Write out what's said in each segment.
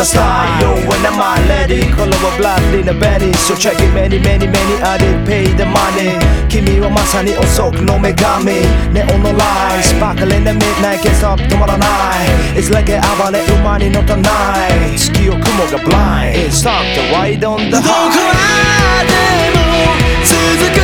the sky, yo, when am I lady? Color of blood in a belly, so check it, many, many, many, I did pay the money. Kimi wa masani osok no megami, neon on the sparkle in the midnight, can't stop tomorrow night. It's like an hour, let umani no tonight. Ski o kumo ga blind, it's time to ride on the high. 続け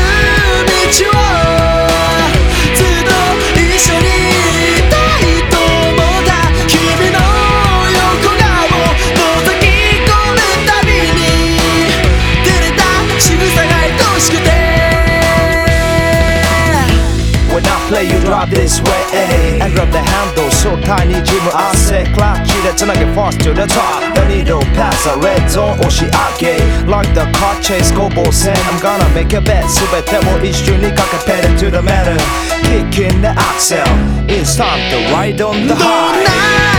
play you drive this way ay. And grab the handle so tiny Jimmy I say Clock get fast to the top. The needle pass a red zone oh, 오시하게 Like the car chase go boss and I'm gonna make a bet 수배대 뭐 이슈니 it to the matter. Kick in the axle It's time to ride on the high.